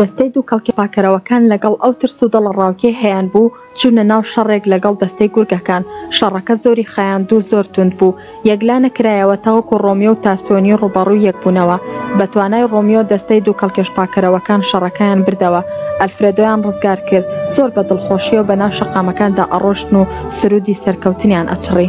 دەستەی دوو کەڵکی پاکەرەوەکان لەگەڵ ئەو ترس و دڵەڕاوکێی هەیانبوو، چوونە ناو شەڕێک لەگەڵ دەستەی گورگەکان، شەڕەکە زۆری خایاند و زۆر تووند بوو، یەکلانەکرایەوە تاوەکو ڕۆمیۆ و تاسۆنی ڕووبەڕووی یەک بوونەوە، بە توانای ڕۆمیۆ دەستەی دوو کەڵکێش پاکەرەوەکان شەڕەکەیان بردەوە، ئەلفرێدۆیان ڕزگار کرد، زۆر بە دڵخۆشییەوە بەناو شەقامەکاندا ئەڕۆشتن و سروودی سەرکەوتنیان ئەچڕی.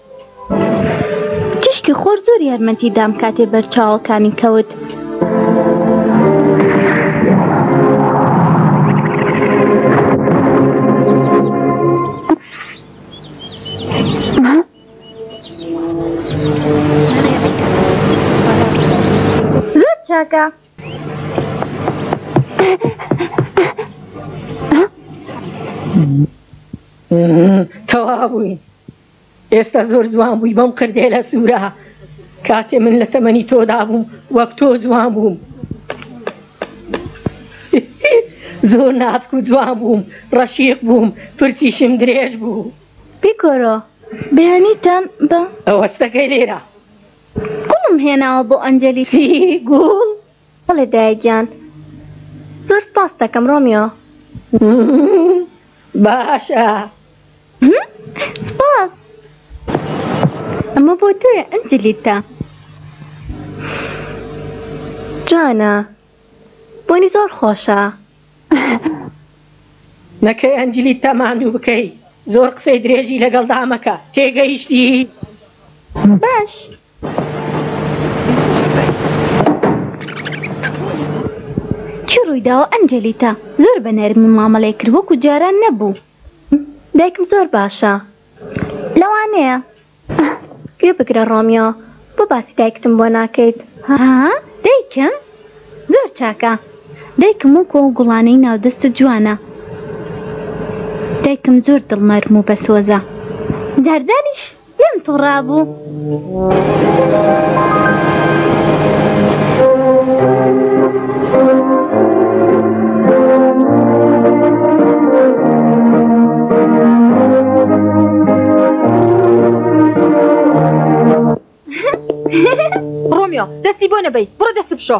تیشکی خۆر زۆر یارمەتی دام کاتێ بەرچاوەکانی کەوت. زۆر چاکە. تەوا بووین. ئێستا زۆر جوان بووی بەم قردێلە سوورە کاتێ من لە تەمەنی تۆدا بووم وەک تۆ جوان بووم زۆر ناتک و جوان بووم ڕەشیق بووم پرچیشم درێژ بوو بیکۆرۆ بەیانیتان بە ئەوەستەکەی لێرە کوڵم هێناوە بۆ ئەنجلی گوڵ بەڵێ دایە گیان زۆر سپاستەکەم ڕۆمیۆ. باشە. سپاس. ئەمە بۆ تۆیە ئەنجلیتا. جوانە بۆنی زۆر خۆشە. نەکەی ئەنجلیتا ماندوو بکەی زۆر قسەی درێژی لەگەڵ دامەکە تێگەیشتی باش. چی ڕوویداوە ئەنجلیتا زۆر بە نەرمی مامەڵەی کرد وەکو جاران نەبوو دایکم زۆر باشە لەوانەیە گوێ بگرە ڕۆمیۆ بۆ باسی دایکتم بۆ ناکەیت ها دایکم زۆر چاکە دایکم وەکو ئەو گوڵانەی ناودەستە جوانە دایکم زۆر دڵنەرم و بەسۆزە داردانیش پێم توڕابوو. ڕۆمیۆ دەستی بۆ نەبەی بڕۆ دەست بشۆ.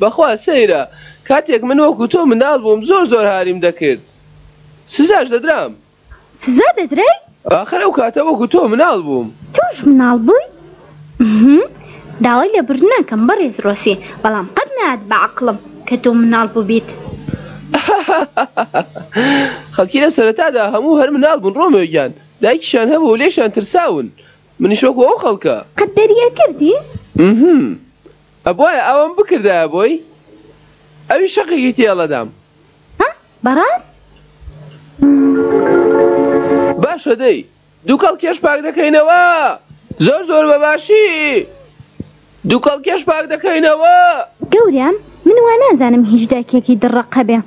بەخوا سەیرە کاتێک من وەکو تۆ مناڵ بووم زۆر زۆر هاریم دەکرد سزاش دەدرام سزا دەدرێ؟ ئاخر ئەو کاتە وەکو تۆ مناڵ بووم تۆش مناڵ بووی؟ داوای لێبرد ناکەم بەڕێز ڕۆسی بەڵام قەت نات بەعقلم کە تۆ مناڵ بووبیت خەڵکی لە سەرەتادا هەموو هەر مناڵ بوون ڕۆمێگیان دایکیشان هەبوو لێشان ترساون منیش وەکو ئەو خەڵکە. قەت دەری ئەکردی؟ ئمهم ئەبوایە ئاوام بکردایە بۆی ئەوی شەقێکی تێڵەدام. ها بەڕاست؟ باشە دەی دوکەڵ کێش پاک دەکەینەوە زۆر زۆر بە باشی دوکەڵ کێش پاک دەکەینەوە. گەورەم من وانازانم هیچ دایکێکی دڕەقەبێ.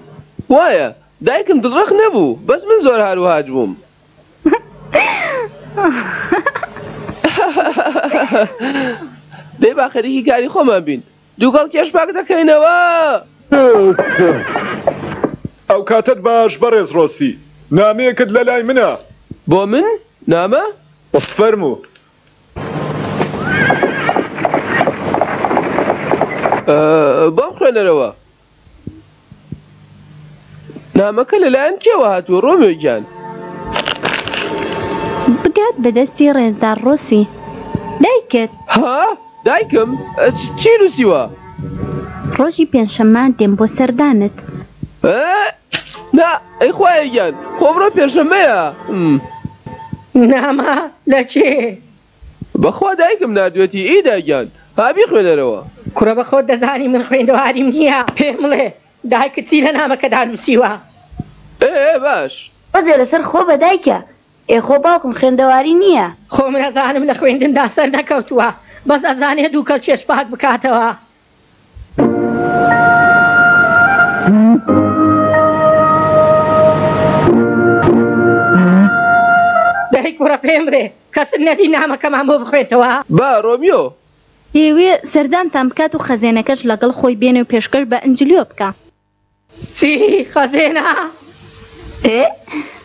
وایە دایکم دڵرەق نەبوو بەس من زۆر هارو هاج بووم. دەی با خەریکی کاری خۆمان بین دووگەڵ کێش پاک دەکەینەوە. ئەوکاتەت باش بەڕێز ڕۆسی. نامەیەکت لەلای منە. بۆ من؟ نامە؟ فەرموو. بۆم خوێنەرەوە. نامەکە لەلایەن کێوە هاتووە ڕۆمێو گیان؟ بگات بە دەستی ڕێزدار ڕۆسی دایکت ها دایکم چی نووسیوە؟ ڕۆژی پێنجشەممان دێم بۆ سەردانت نا ئەی خوایە گیان خۆمڕۆ پێشەمەیە نامە لە کێ؟ بەخوا دایکم ناردوێتی ئی دایگیان با بیخوێنەرەوە. کوڕە بەخۆت دەزانی من خوێندەواریم نیە پێم بڵێ دایکت چی لە نامەکەدا نوسیوە. ئێ ئێ باش. بەجێ لەسەر خۆ بە دایکە. ئێ خۆ باوکم خوێندەواری نیە. خۆ من ئەزانم لە خوێندندا سەرنەکەوتووە بەس ئەزانێ دووکەڵ چێشت پاک بکاتەوە. کوڕە پێم برێ کەس نەدی نامەکەمان بۆ بخوێتەوە با ڕۆمیۆ دەیەوێ سەردانتان بکات و خەزێنەکەش لەگەڵ خۆی بێنێ و پێشکەش بە ئەنجلیۆ بکە چی خەزێنە؟ ئێ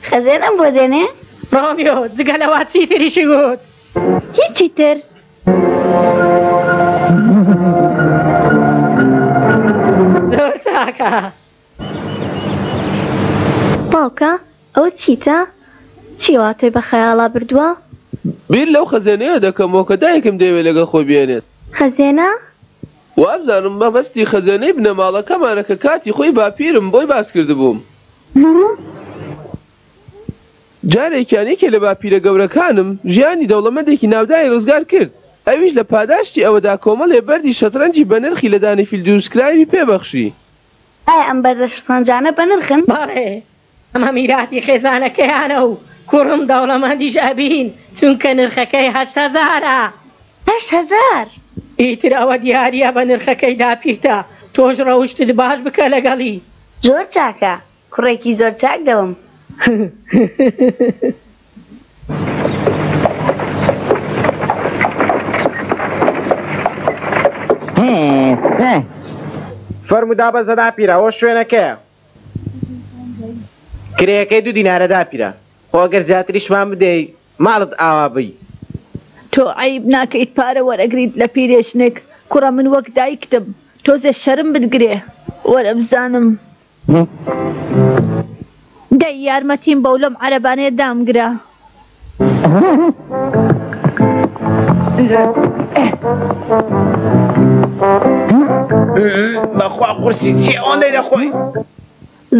خەزێنەم بۆ دێنێ؟ ڕۆمیۆ جگە لەوە چی تریشی گوت؟ هیچی تر. زۆر چاکە. باوکە ئەو چیتە؟ چی وا تۆی بە خەیاڵا بردووە؟ بیر لەو خەزێنەیە دەکەمەوە کە دایکم دەیەوێت لەگەڵ خۆی بێنێت. خەزێنە؟ وابزانم مەبەستی خەزێنەی بنەماڵەکەمانە کە کاتی خۆی باپیرم بۆی باس کردبووم. جارێکیان یەکێ لە باپیرە گەورەکانم ژیانی دەوڵەمەندێکی ناوداری ڕزگار کرد، ئەویش لە پاداشتی ئەوەدا کۆمەڵێ بەردی شەترەنجی بەنرخی لە دانەی فیل دروستکراوی پێ بەخشی. ئایا ئەم بەردە شەترەنجانە بەنرخن؟ بەڵێ، ئەمە میراتی خێزانەکەیانە و کوڕم دەوڵەمەندیش ئەبین چونکە نرخەکەی هەشت هەزارە. هەشت هەزار! ئیتر ئەوە دیاریە بە نرخەکەی داپیرتە تۆش ڕەوشتت باش بکە لەگەڵی. زۆر چاکە کوڕێکی زۆر چاک دەوم. فەرموو دابەزە داپیرە ئەوە شوێنەکەیە. کرێکەی دوو دینارە داپیرە خۆ ئەگەر زیاتریشمان بدەی ماڵت ئاوا بی. تۆ عەیب ناکەیت پارە وەرەگریت لە پیرێژنێک کوڕە من وەک دایکتم تۆزێ شەرم بت گرێ وەرە بزانم. دەی یارمەتیم بەو لەم عەرەبانەیە دامگرە. بەخوا قورسی چێ ئەوەندەی دەخۆی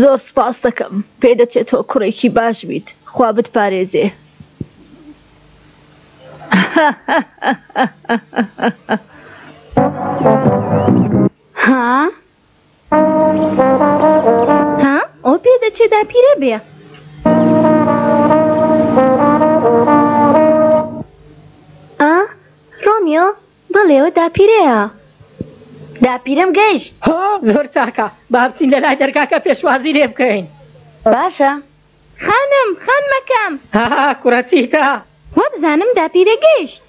زۆر سپاس دەکەم پێ دەچێت تۆ کوڕێکی باش بیت خوا بتپارێزێ ها؟ ها ئەو پێ دەچێ داپیرە بێ ئا ڕۆمیۆ بەڵێەوە داپیرەیە داپیرم گەیشت هۆ زۆر چاکە با بچین لە لای دەرگاکە پێشوازی لێ بکەین باشە خانم خانمەکەم. هاا کوڕە چیتە؟ وابزانم داپیرە گەیشت.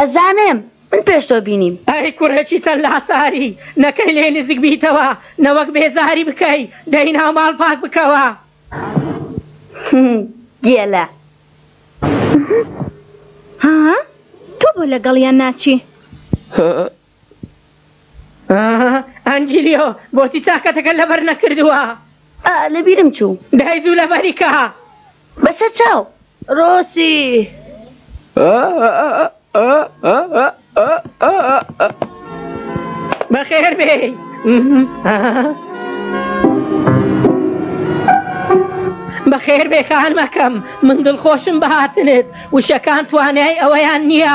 ئەزانم من پێش تۆ بینیم. ئەی کوڕە چیتە لاساری نەکەی لێ نزیک بیتەوە نەوەک بێزاری بکەی دەی ناو ماڵ پاک بکەوە. ههههه گێلە. ههههه هاا تۆ بۆ لەگەڵیان ناچی؟ ههههه ئەنجلیۆ بۆچی چاکەتەکە لەبەر نەکردووە لەبیرم چوو دای زوو لەبەریکە بەسە چاو ڕۆسی بەخێر بێ بەخێر بێ خانمەکەم من دڵخۆشم بەهاتنت وشەکان توانای ئەوەیان نییە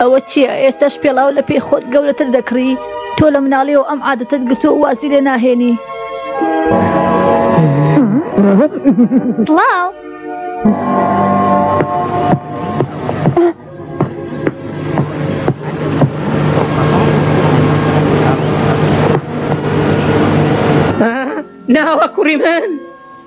ئەوە چییە ئێستاش پێڵاو لە پێی خۆت گەورەتر دەکڕی تۆ لە مناڵیەوە ئەم عادەتت گرتو وازی لێ ناهێنی پڵاو ناوە کوڕی من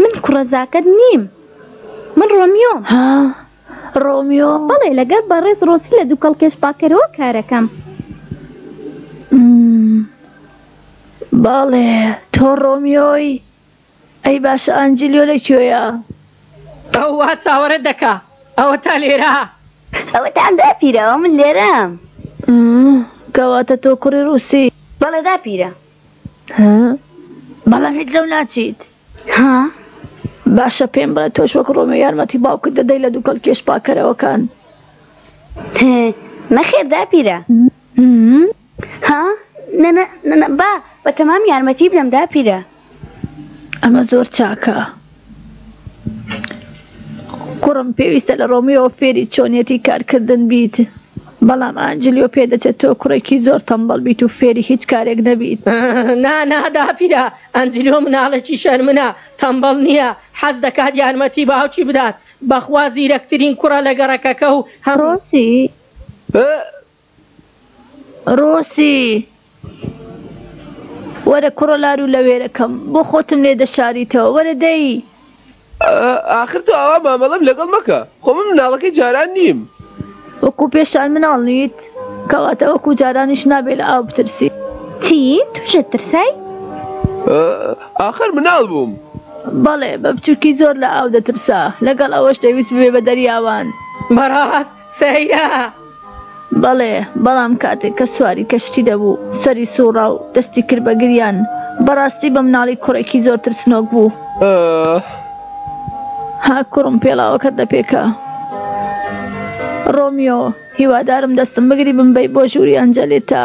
من کوڕە زاکەت نیم من ڕۆمیۆم. ها ڕۆمیۆ؟ بەڵێ لەگەڵ بەڕێز ڕۆسی لە دووکەڵ کێشپاکەرەوە کارەکەم. بەڵێ تۆ ڕۆمیۆی؟ ئەی باشە ئانجلیۆ لە کوێیە؟ ئەو وا چاوەڕێت دەکا ئەوەتا لێرە. ئەوەتان داپیرە ئەوە من لێرەم. کەواتە تۆ کوڕی ڕۆسی؟ بەڵێ داپیرە. ها بەڵام هیچ لەو ناچیت ها باشە پێم بڵێ تۆش وەک ڕۆمێ یارمەتی باوکت دەدەی لە دووکەڵ کێش پاکەرەوەکان نەخێر داپیرە ها با بە تەمام یارمەتی بدەم داپیرە ئەمە زۆر چاکە کوڕم پێویستە لە ڕۆمیۆوە فێری چۆنیەتی کارکردن بیت بەڵام ئانجلیۆ پێدەچێت تۆ کوڕێکی زۆر تەمبەڵ بیت و فێری هیچ کارێک نەبیت نا نا داپیرە ئەنجلیۆ مناڵێکی شەرمنە تەمبەڵ نییە حەز دەکات یارمەتی باوکی بدات بەخوا زیرەکترین کوڕە لە گەڕەکەکە و هەڕۆسی. ڕۆسی، وەرە کوڕە لار و لەوێرەکەم، بۆ خۆتم لێ دەشاریتەوە، وەرە دەی. ئاخر تۆ ئاوا مامەڵەم لەگەڵ مەکە، خۆ من مناڵەکەی جاران نیم. وەکوو پێشان مناڵ نیت، کەواتە وەکوو جارانیش نابێ لە ئاو بترسی. چی؟ تووشت ترسای؟ ئاخر مناڵ بووم. بەڵێ، بە بچووکی زۆر لە ئاو دەترسا، لەگەڵ ئەوەش دەیویست ببێ بە دەریاوان. بەڕاست؟ سەعیا، بەڵێ، بەڵام کاتێک کە سواری کەشتی دەبوو، سەری سووڕا و دەستی کرد بە گریان، بەڕاستی بە مناڵی کوڕێکی زۆر ترسنۆک بوو. ئاه. ها کوڕم، پێڵاوەکەت لەپێکە. ڕۆمیۆ، هیوادارم دەستم بگری بمبەی بۆ ژووری ئەنجەلیتا.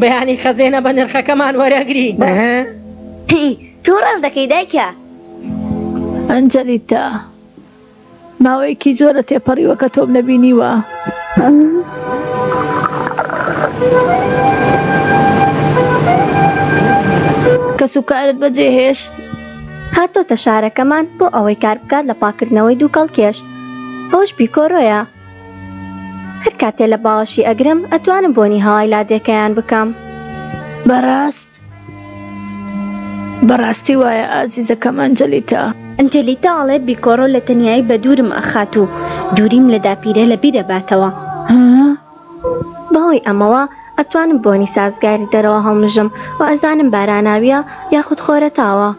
بەیانی خەزێنە بە نرخەکەمان وەرەگری تۆ ڕاست دەکەی دایکە ئەنجەلیتا ماوەیەکی زۆرە تێپەڕیوە کە تۆم نەبینیوە. کەس و کارت بەجێ هێشت هاتۆتە شارەکەمان بۆ ئەوەی کار بکات لە پاکردنەوەی دووکەڵ کێش ئەوش بیکۆرۆیە هەر کاتێ لە باوەشی ئەگرم ئەتوانم بۆنی هەوای لادێکەیان بکەم بەڕاست بەڕاستی وایە ئازیزەکەم ئەنجلیتا ئەنجلیتا ئاڵێ بیکۆڕۆ لە تەنایی بە دوورم ئەخات و دووریم لە داپیرە لە بیرەباتەوە بەهۆی ئەمەوە ئەتوانم بۆنی سازگاری دەرەوە هەڵمژم و ئەزانم باراناویە یاخود خۆرەتاوە.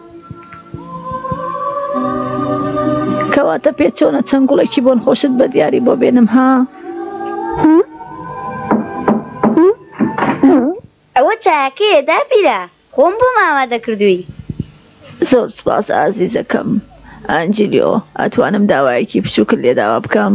کەواتە پێ چۆنە چەند گوڵێکی بۆن خۆشت بە دیاری بۆ بێنم ها ئەوە چاکەیە داپیرە خۆم بۆ ماوا دەکردووی زۆر سپاس ئازیزەکەم ئەنجلیۆ ئەتوانم داوایەکی بچووکت لێداوا بکەم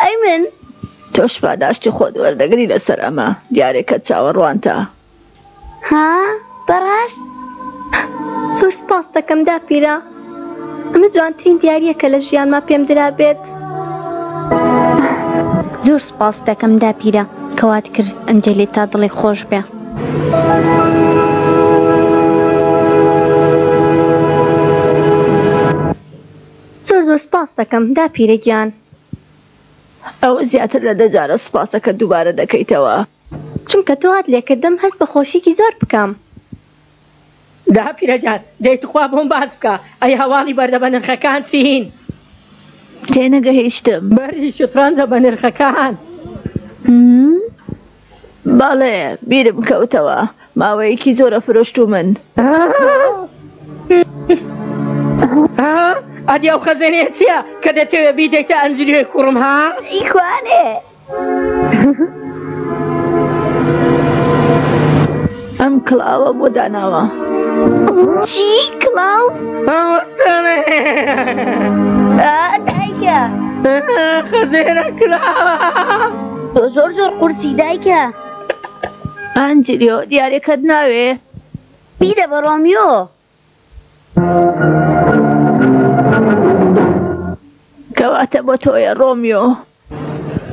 ئەی من؟ تۆش پاداشتی خۆت وەردەگری لەسەر ئەمە، دیارە کە چاوەڕوانتە. ها؟ بەڕاست؟ زۆر سپاست دەکەم داپیرە، ئەمە جوانترین دیارییە کە لە ژیانما پێم درابێت. زۆر سپاست دەکەم داپیرە، کە وات کرد ئەمجێ تا دڵی خۆش بێ. زۆر زۆر سپاست دەکەم داپیرە گیان. ئەوە زیاتر لە دە جارە سوپاسەکەت دووبارە دەکەیتەوە. چونکە تۆ هات لێکردم هەست بە خۆشیکی زۆر بکەم. دە پیرەجان دەی توخوا بۆم باس بکە ئەی هەواڵی بەردە بەنرخەکان چین؟ تێنەگەهیشتم. بەردی شەترەنجە بەنرخەکان. بەڵێ بیرم کەوتەوە ماوەیەکی زۆرە فرۆشتومن ئەدی ئەو خەزێنەیە چییە کە دەتەوێ بیدەیتە ئەنجلیۆی کوڕم ها ئیخوانێ ئەم کڵاوە بۆ داناوە چی کڵاو تۆ زۆر زۆر قورسی دایکە ئەنجریۆ دیارەکەت ناوێ بیدە بە ڕۆمیۆ کەواتە بۆ تۆیە ڕۆمیۆ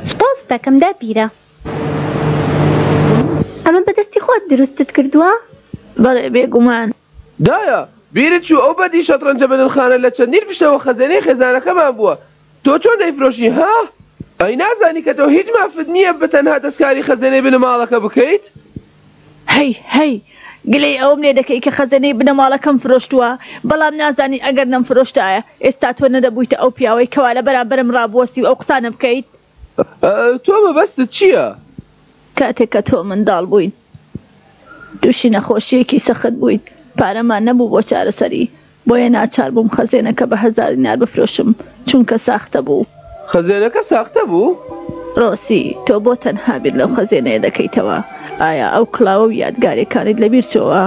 سپاس دەکەم داپیرە ئەمە بەدەستی خۆت دروستت کردووە بەڵێ بێگومان دایە بیرت چوو ئەو بەدی شەتڕەنجە بەدرخانە لە چەندین پشتەوە خەزێنەی خێزانەکەمان بووە تۆ چۆن دەیفرۆشی ها؟ ئەی نازانی کە تۆ هیچ مافت نییە بە تەنها دەستکاری خەزێنەی بنەماڵەکە بکەیت؟ هەی هەی، گلەی ئەوەم لێ دەکەی کە خەزێنەی بنەماڵەکەم فرۆشتووە، بەڵام نازانی ئەگەر نەمفرۆشتایە، ئێستا تۆ نەدەبوویتە ئەو پیاوەی کەوا لە بەرامبەرم ڕابوەستی و ئەو قسانە بکەیت؟ تۆ مەبەستت چییە؟ کاتێک کە تۆ منداڵ بوویت، تووشی نەخۆشییەکی سەخت بوویت، پارەمان نەبوو بۆ چارەسەری، بۆیە ناچار بووم خەزێنەکە بە هەزار دینار بفرۆشم، چونکە ساختە بوو. خەزێنەکە ساختە بوو؟ ڕۆسی، تۆ بۆ تەنها بیر لەو خەزێنەیە دەکەیتەوە؟ ئایا ئەو کڵاوە و یادگارێکانیت لەبیر چۆوە؟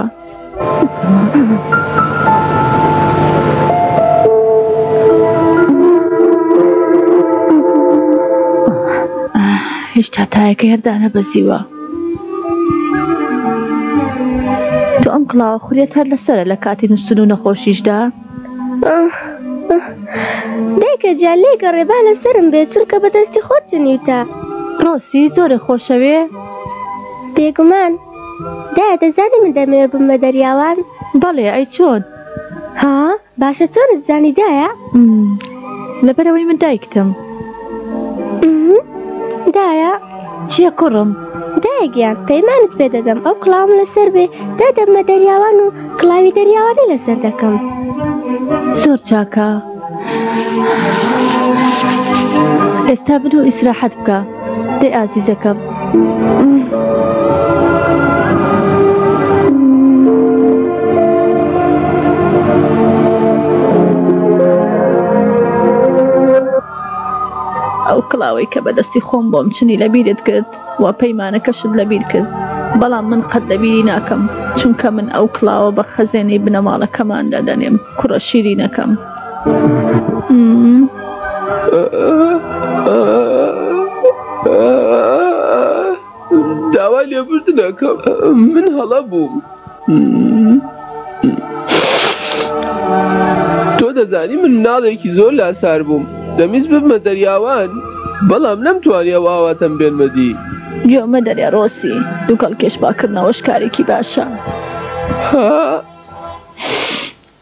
هێشتا تایەکەی هەر دانەبەزیوە. تۆ ئەم کڵاوە خوریت هەر لەسرە لە کاتی نووسن و نەخۆشیشدا دایکە جان لێ گەڕێ با لەسرم بێت چونکە بەدەستی خۆت چنیوتە ڕۆسی زۆرە خۆشەوێ بێگومان دا دەزانی من دەمەوێ بم بە دەریاوان بەڵێ ئەی چۆن ها؟ باشە چۆنت زانی دایە؟ لەبەرەوەی من دایکتم دایە چیە کوڕم دایگیان پەیمانت پێ دەدەم ئەو کڵاوم لەسەر بێ دا دەمە دەریاوان و کڵاوی دەریاوانی لەسەر دەکەم زۆر چاکە ئێستا بدو ئیسراحەت بکە دەی ئازیزەکەم. ئەو کڵاوەی کە بەدەستی خۆم بۆم چنی لە بیرت کرد و پەیمانەکەشت لە بیر کرد بەڵام من قەت لە بیری ناکەم چونکە من ئەو کڵاوە بە خەزێنەی بنەماڵەکەماندا دەنێم کوڕە شیرینەکەم. داوای لێبوردنەکەم من هەڵە بووم تۆ دەزانی من ناڵێکی زۆر لاسار بووم دەمیست ببمە دەریاوان بەڵام نەمتوانانی ئەو ئاواتەم بێنمەدی گوێمە دەرێ ڕۆسی دووکەڵ کێشباکردنەوەش کارێکی باشە.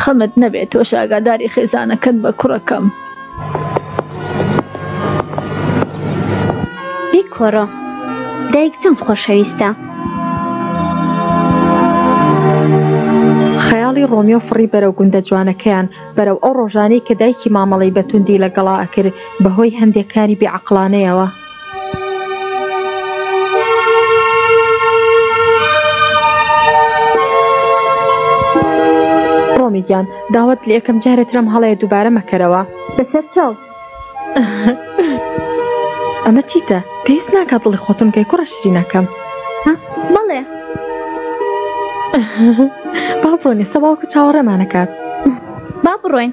خەمت نەبێ تۆش ئاگاداری خێزانەکەت بە کوڕەکەم. بیکۆرۆ دایک چەند خۆشەویستە. خەیاڵی ڕۆمیۆ فڕی بەرەو گوندە جوانەکەیان بەرەو ئەو ڕۆژانەی کە دایکی مامەڵەی بەتوندی لەگەڵا ئەکرد بەهۆی هەندێک کاری بێعەقڵانەیەوە. ڕۆمی گیان داوت لە یەکەم جارێت رەم هەڵەیە دووبارە مەکەرەوە بەسەر چاو ئەمە چیتە پێویست ناکات دڵی خۆتون کەی کوڕە شری نەکەم بەڵێ با بڕۆنێ سەباوکە چاوەڕێمانەکات با بڕۆین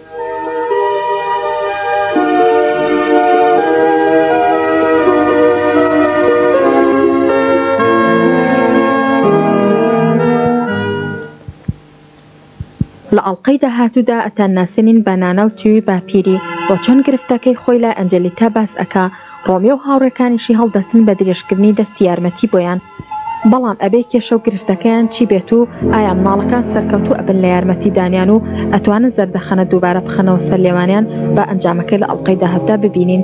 لە ئەڵقەی داهاتوودا ئەتان ناسێنین بە نانا و تیووی باپیری بۆ چۆن گرفتەکەی خۆی لای ئەنجەلیکا باس ئەکا ڕۆمیۆ و هاوڕێکانیشی هەڵدەستن بە درێژکردنی دەستی یارمەتی بۆیان، بەڵام ئەبێ کێشە و گرفتەکەیان چی بێت و ئایا منداڵەکان سەرکەوتوو ئەبن لە یارمەتی دانیان و ئەتوانن زەردەخەنە دووبارە بخەنەوە سەر لێوانیان، با ئەنجامەکەی لە ئەڵقەی داهاتوودا ببینین.